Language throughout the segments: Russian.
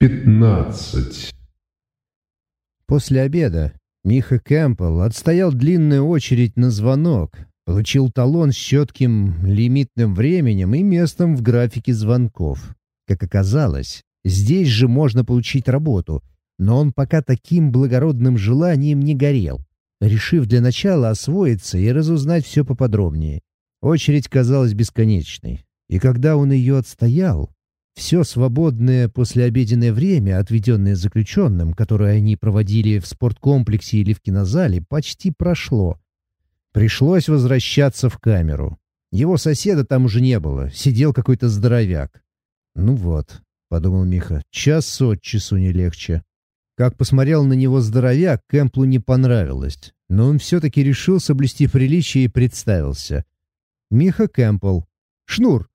пятнадцать. После обеда Миха Кэмпбелл отстоял длинную очередь на звонок, получил талон с четким лимитным временем и местом в графике звонков. Как оказалось, здесь же можно получить работу, но он пока таким благородным желанием не горел, решив для начала освоиться и разузнать все поподробнее. Очередь казалась бесконечной, и когда он ее отстоял, все свободное послеобеденное время, отведенное заключенным, которое они проводили в спорткомплексе или в кинозале, почти прошло. Пришлось возвращаться в камеру. Его соседа там уже не было, сидел какой-то здоровяк. «Ну вот», — подумал Миха, — «час от часу не легче». Как посмотрел на него здоровяк, Кэмплу не понравилось, но он все-таки решил соблюсти приличие и представился. «Миха Кэмпл. Шнур,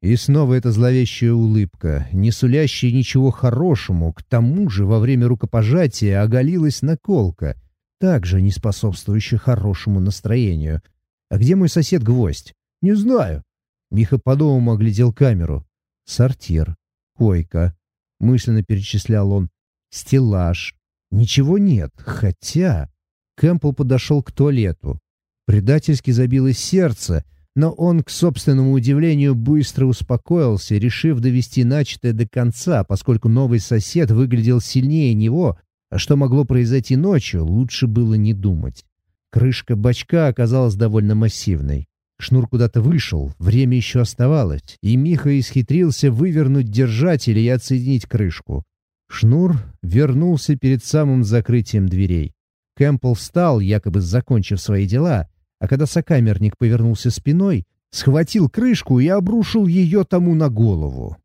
и снова эта зловещая улыбка, не сулящая ничего хорошему, к тому же во время рукопожатия оголилась наколка, также не способствующая хорошему настроению. «А где мой сосед-гвоздь?» «Не знаю». Миха по-дому оглядел камеру. «Сортир. Койка». Мысленно перечислял он. «Стеллаж. Ничего нет. Хотя...» Кэмпл подошел к туалету. Предательски забилось сердце — но он, к собственному удивлению, быстро успокоился, решив довести начатое до конца, поскольку новый сосед выглядел сильнее него, а что могло произойти ночью, лучше было не думать. Крышка бачка оказалась довольно массивной. Шнур куда-то вышел, время еще оставалось, и Миха исхитрился вывернуть держатель и отсоединить крышку. Шнур вернулся перед самым закрытием дверей. Кэмпбелл встал, якобы закончив свои дела, а когда сокамерник повернулся спиной, схватил крышку и обрушил ее тому на голову.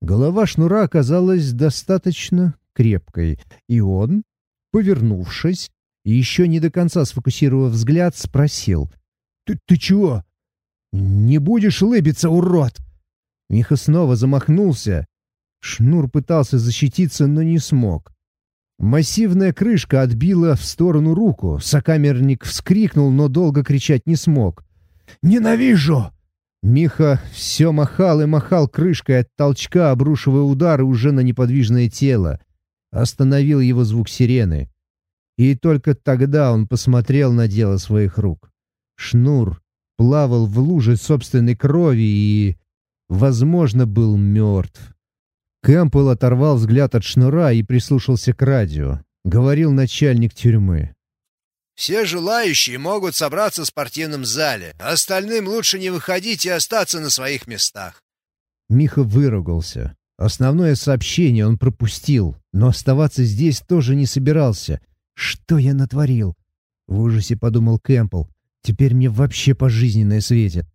Голова шнура оказалась достаточно крепкой, и он, повернувшись и еще не до конца сфокусировав взгляд, спросил. «Ты, ты чего? Не будешь лыбиться, урод?» Миха снова замахнулся. Шнур пытался защититься, но не смог. Массивная крышка отбила в сторону руку. Сокамерник вскрикнул, но долго кричать не смог. «Ненавижу!» Миха все махал и махал крышкой от толчка, обрушивая удары уже на неподвижное тело. Остановил его звук сирены. И только тогда он посмотрел на дело своих рук. Шнур плавал в луже собственной крови и, возможно, был мертв. Кэмпбелл оторвал взгляд от шнура и прислушался к радио. Говорил начальник тюрьмы. «Все желающие могут собраться в спортивном зале. Остальным лучше не выходить и остаться на своих местах». Миха выругался. Основное сообщение он пропустил, но оставаться здесь тоже не собирался. «Что я натворил?» В ужасе подумал Кэмпбелл. «Теперь мне вообще пожизненное светит».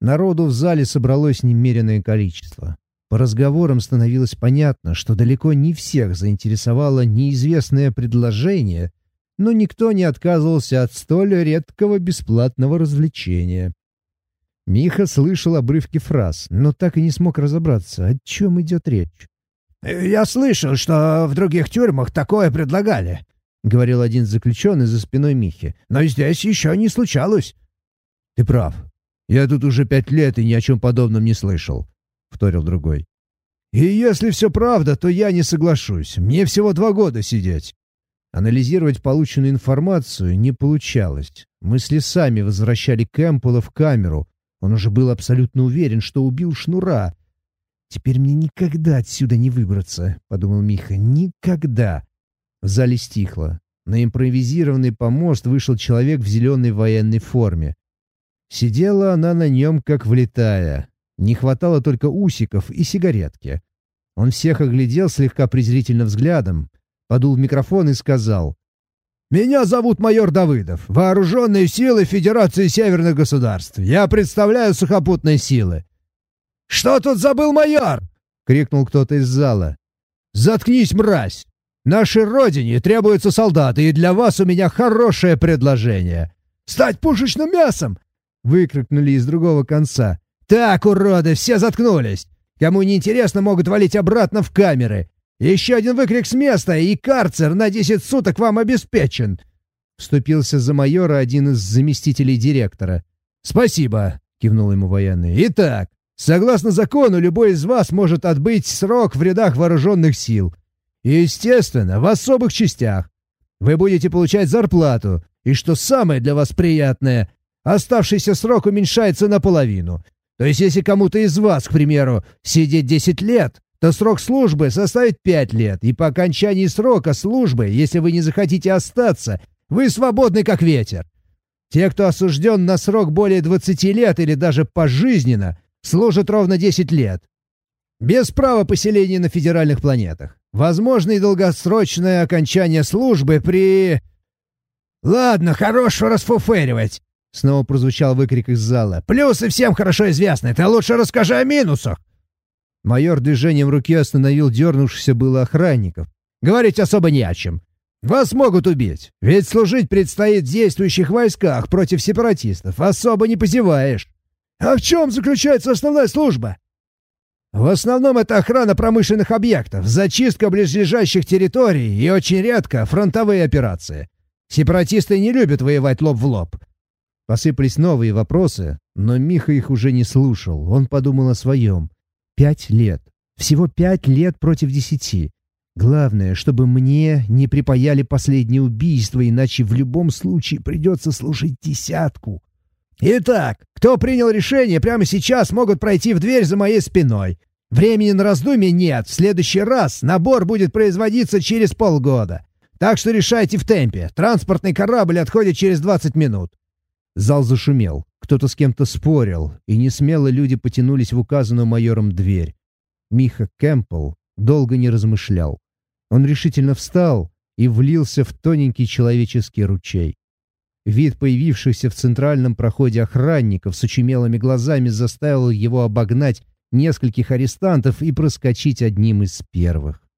Народу в зале собралось немеренное количество. По разговорам становилось понятно, что далеко не всех заинтересовало неизвестное предложение, но никто не отказывался от столь редкого бесплатного развлечения. Миха слышал обрывки фраз, но так и не смог разобраться, о чем идет речь. «Я слышал, что в других тюрьмах такое предлагали», — говорил один заключенный за спиной Михи. «Но здесь еще не случалось». «Ты прав. Я тут уже пять лет и ни о чем подобном не слышал. — вторил другой. «И если все правда, то я не соглашусь. Мне всего два года сидеть». Анализировать полученную информацию не получалось. Мысли сами возвращали Кэмпбелла в камеру. Он уже был абсолютно уверен, что убил Шнура. «Теперь мне никогда отсюда не выбраться», — подумал Миха. «Никогда». В зале стихло. На импровизированный помост вышел человек в зеленой военной форме. Сидела она на нем, как влетая. Не хватало только усиков и сигаретки. Он всех оглядел слегка презрительно взглядом, подул в микрофон и сказал. «Меня зовут майор Давыдов, Вооруженные силы Федерации Северных Государств. Я представляю сухопутные силы». «Что тут забыл майор?» — крикнул кто-то из зала. «Заткнись, мразь! Нашей родине требуются солдаты, и для вас у меня хорошее предложение. Стать пушечным мясом!» — выкрикнули из другого конца. «Так, уроды, все заткнулись! Кому не интересно, могут валить обратно в камеры. Еще один выкрик с места, и карцер на десять суток вам обеспечен!» Вступился за майора один из заместителей директора. «Спасибо!» — кивнул ему военный. «Итак, согласно закону, любой из вас может отбыть срок в рядах вооруженных сил. Естественно, в особых частях. Вы будете получать зарплату, и что самое для вас приятное, оставшийся срок уменьшается наполовину. То есть если кому-то из вас, к примеру, сидеть 10 лет, то срок службы составит 5 лет, и по окончании срока службы, если вы не захотите остаться, вы свободны как ветер. Те, кто осужден на срок более 20 лет или даже пожизненно, служат ровно 10 лет. Без права поселения на федеральных планетах. Возможно и долгосрочное окончание службы при... «Ладно, хорошо расфуферивать!» Снова прозвучал выкрик из зала. «Плюсы всем хорошо известны, ты лучше расскажи о минусах!» Майор движением руки остановил дернувшихся было охранников. «Говорить особо не о чем. Вас могут убить, ведь служить предстоит в действующих войсках против сепаратистов. Особо не позеваешь». «А в чем заключается основная служба?» В основном это охрана промышленных объектов, зачистка близлежащих территорий и очень редко фронтовые операции. Сепаратисты не любят воевать лоб в лоб. Посыпались новые вопросы, но Миха их уже не слушал. Он подумал о своем. Пять лет. Всего пять лет против десяти. Главное, чтобы мне не припаяли последнее убийство, иначе в любом случае придется служить десятку. Итак, кто принял решение, прямо сейчас могут пройти в дверь за моей спиной. Времени на раздумье нет. В следующий раз набор будет производиться через полгода. Так что решайте в темпе. Транспортный корабль отходит через 20 минут. Зал зашумел. Кто-то с кем-то спорил, и несмело люди потянулись в указанную майором дверь. Миха Кэмпбелл долго не размышлял. Он решительно встал и влился в тоненький человеческий ручей. Вид появившихся в центральном проходе охранников с очумелыми глазами заставил его обогнать нескольких арестантов и проскочить одним из первых.